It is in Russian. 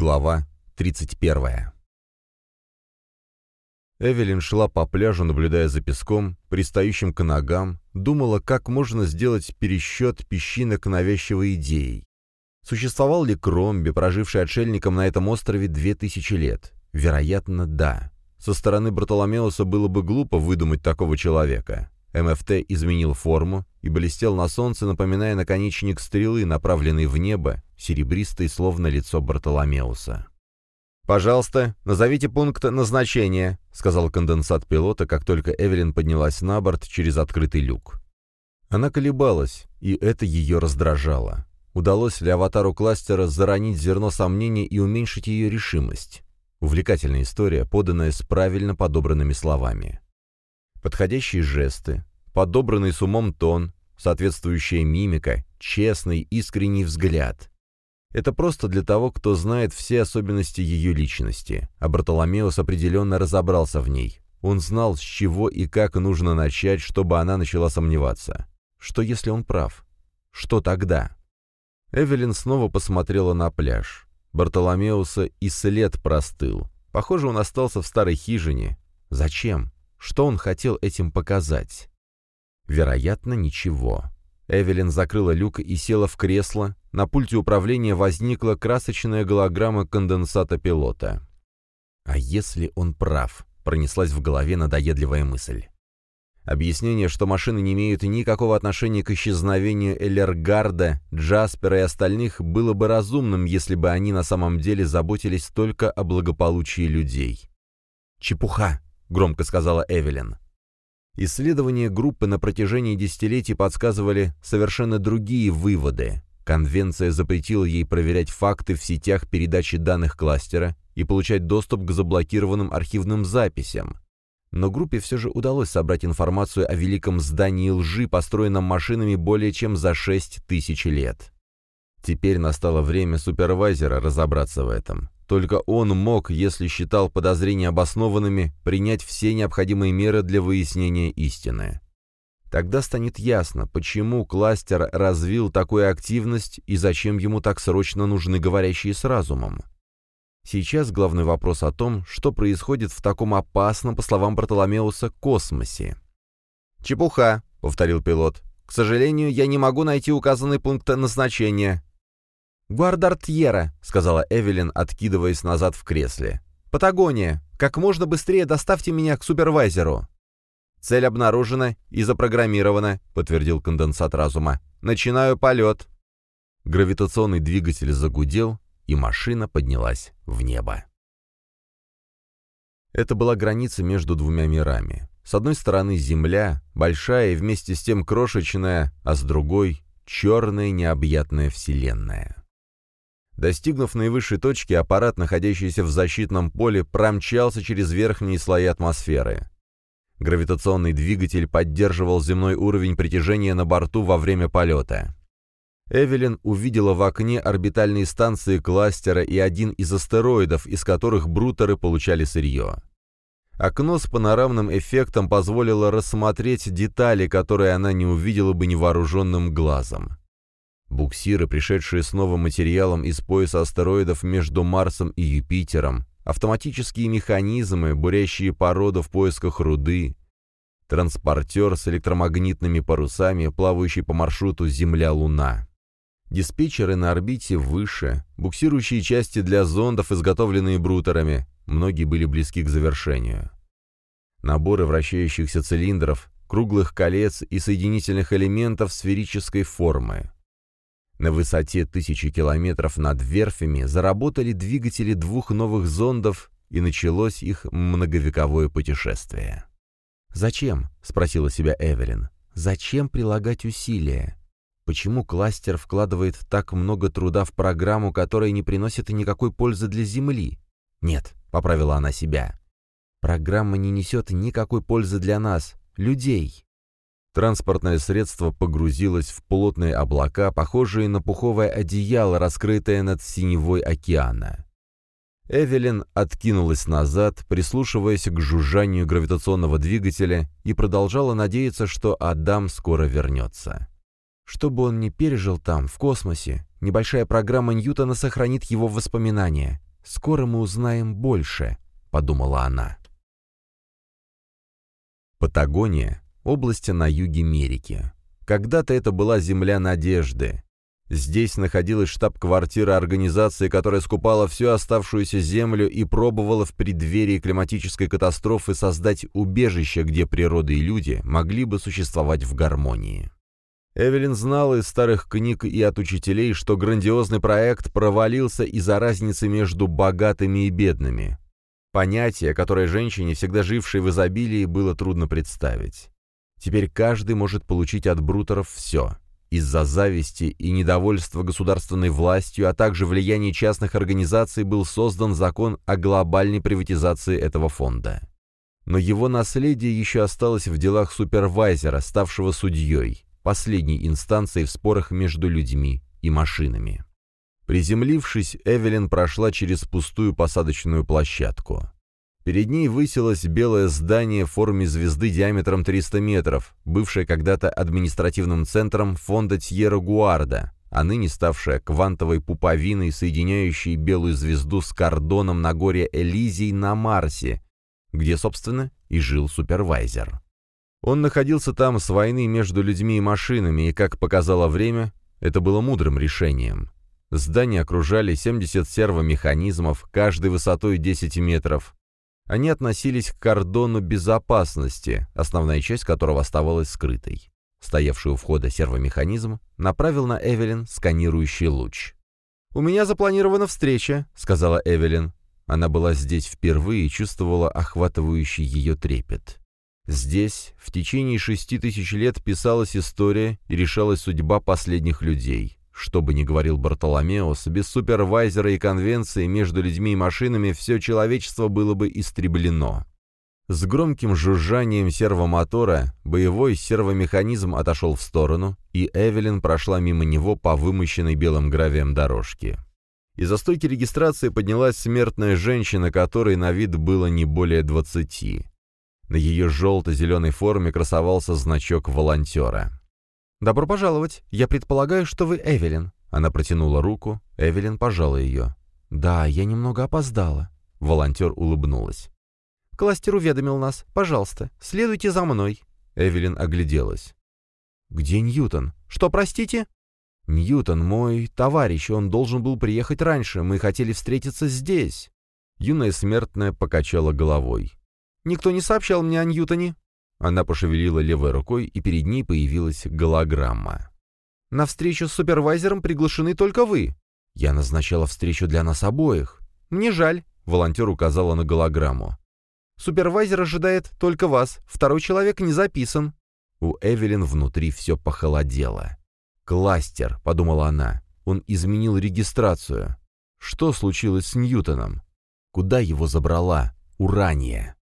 Глава 31. Эвелин шла по пляжу, наблюдая за песком, пристающим к ногам, думала, как можно сделать пересчет песчинок навязчивой идеей. Существовал ли Кромби, проживший отшельником на этом острове две тысячи лет? Вероятно, да. Со стороны Бартоломеуса было бы глупо выдумать такого человека. МФТ изменил форму и блестел на солнце, напоминая наконечник стрелы, направленный в небо, серебристый, словно лицо Бартоломеуса. «Пожалуйста, назовите пункт назначения», — сказал конденсат пилота, как только Эвелин поднялась на борт через открытый люк. Она колебалась, и это ее раздражало. Удалось ли аватару кластера заронить зерно сомнения и уменьшить ее решимость? Увлекательная история, поданная с правильно подобранными словами. Подходящие жесты, подобранный с умом тон, соответствующая мимика, честный, искренний взгляд. Это просто для того, кто знает все особенности ее личности, а Бартоломеус определенно разобрался в ней. Он знал, с чего и как нужно начать, чтобы она начала сомневаться. Что если он прав? Что тогда? Эвелин снова посмотрела на пляж. Бартоломеуса и след простыл. Похоже, он остался в старой хижине. Зачем? Что он хотел этим показать? Вероятно, ничего. Эвелин закрыла люк и села в кресло. На пульте управления возникла красочная голограмма конденсата пилота. «А если он прав?» — пронеслась в голове надоедливая мысль. Объяснение, что машины не имеют никакого отношения к исчезновению Эллергарда, Джаспера и остальных, было бы разумным, если бы они на самом деле заботились только о благополучии людей. «Чепуха!» — громко сказала Эвелин. Исследования группы на протяжении десятилетий подсказывали совершенно другие выводы. Конвенция запретила ей проверять факты в сетях передачи данных кластера и получать доступ к заблокированным архивным записям. Но группе все же удалось собрать информацию о великом здании лжи, построенном машинами более чем за 6 тысяч лет. Теперь настало время супервайзера разобраться в этом. Только он мог, если считал подозрения обоснованными, принять все необходимые меры для выяснения истины. Тогда станет ясно, почему кластер развил такую активность и зачем ему так срочно нужны говорящие с разумом. Сейчас главный вопрос о том, что происходит в таком опасном, по словам Бартоломеуса, космосе. «Чепуха», — повторил пилот. «К сожалению, я не могу найти указанный пункт назначения. «Гуардартьера», — сказала Эвелин, откидываясь назад в кресле. «Патагония! Как можно быстрее доставьте меня к супервайзеру!» «Цель обнаружена и запрограммирована», — подтвердил конденсат разума. «Начинаю полет». Гравитационный двигатель загудел, и машина поднялась в небо. Это была граница между двумя мирами. С одной стороны Земля, большая и вместе с тем крошечная, а с другой — черная необъятная Вселенная. Достигнув наивысшей точки, аппарат, находящийся в защитном поле, промчался через верхние слои атмосферы. Гравитационный двигатель поддерживал земной уровень притяжения на борту во время полета. Эвелин увидела в окне орбитальные станции кластера и один из астероидов, из которых брутеры получали сырье. Окно с панорамным эффектом позволило рассмотреть детали, которые она не увидела бы невооруженным глазом. Буксиры, пришедшие с новым материалом из пояса астероидов между Марсом и Юпитером, автоматические механизмы, бурящие породу в поисках руды, транспортер с электромагнитными парусами, плавающий по маршруту Земля-Луна. Диспетчеры на орбите выше, буксирующие части для зондов, изготовленные брутерами, многие были близки к завершению. Наборы вращающихся цилиндров, круглых колец и соединительных элементов сферической формы. На высоте тысячи километров над верфями заработали двигатели двух новых зондов, и началось их многовековое путешествие. «Зачем?» — спросила себя Эвелин. «Зачем прилагать усилия? Почему кластер вкладывает так много труда в программу, которая не приносит никакой пользы для Земли?» «Нет», — поправила она себя. «Программа не несет никакой пользы для нас, людей». Транспортное средство погрузилось в плотные облака, похожие на пуховое одеяло, раскрытое над синевой океана. Эвелин откинулась назад, прислушиваясь к жужжанию гравитационного двигателя, и продолжала надеяться, что Адам скоро вернется. Что бы он ни пережил там, в космосе, небольшая программа Ньютона сохранит его воспоминания. Скоро мы узнаем больше», — подумала она. Патагония — область на юге Америки. Когда-то это была земля надежды. Здесь находилась штаб-квартира организации, которая скупала всю оставшуюся землю и пробовала в преддверии климатической катастрофы создать убежище, где природа и люди могли бы существовать в гармонии. Эвелин знала из старых книг и от учителей, что грандиозный проект провалился из-за разницы между богатыми и бедными. Понятие, которое женщине, всегда жившей в изобилии, было трудно представить. Теперь каждый может получить от брутеров все — из-за зависти и недовольства государственной властью, а также влияния частных организаций был создан закон о глобальной приватизации этого фонда. Но его наследие еще осталось в делах супервайзера, ставшего судьей, последней инстанцией в спорах между людьми и машинами. Приземлившись, Эвелин прошла через пустую посадочную площадку. Перед ней высилось белое здание в форме звезды диаметром 300 метров, бывшее когда-то административным центром фонда Тьерра-Гуарда, а ныне ставшее квантовой пуповиной, соединяющей белую звезду с кордоном на горе Элизий на Марсе, где, собственно, и жил супервайзер. Он находился там с войны между людьми и машинами, и, как показало время, это было мудрым решением. Здание окружали 70 сервомеханизмов, каждой высотой 10 метров, они относились к кордону безопасности, основная часть которого оставалась скрытой. Стоявший у входа сервомеханизм направил на Эвелин сканирующий луч. «У меня запланирована встреча», — сказала Эвелин. Она была здесь впервые и чувствовала охватывающий ее трепет. Здесь в течение шести тысяч лет писалась история и решалась судьба последних людей. Что бы ни говорил Бартоломеос, без супервайзера и конвенции между людьми и машинами все человечество было бы истреблено. С громким жужжанием сервомотора боевой сервомеханизм отошел в сторону, и Эвелин прошла мимо него по вымощенной белым гравием дорожке. Из-за стойки регистрации поднялась смертная женщина, которой на вид было не более двадцати. На ее желто-зеленой форме красовался значок волонтера. «Добро пожаловать. Я предполагаю, что вы Эвелин». Она протянула руку, Эвелин пожала ее. «Да, я немного опоздала». Волонтер улыбнулась. «Кластер уведомил нас. Пожалуйста, следуйте за мной». Эвелин огляделась. «Где Ньютон? Что, простите?» «Ньютон, мой товарищ, он должен был приехать раньше. Мы хотели встретиться здесь». Юная смертная покачала головой. «Никто не сообщал мне о Ньютоне». Она пошевелила левой рукой, и перед ней появилась голограмма. «На встречу с супервайзером приглашены только вы. Я назначала встречу для нас обоих. Мне жаль», — волонтер указала на голограмму. «Супервайзер ожидает только вас. Второй человек не записан». У Эвелин внутри все похолодело. «Кластер», — подумала она. Он изменил регистрацию. Что случилось с Ньютоном? Куда его забрала Урания?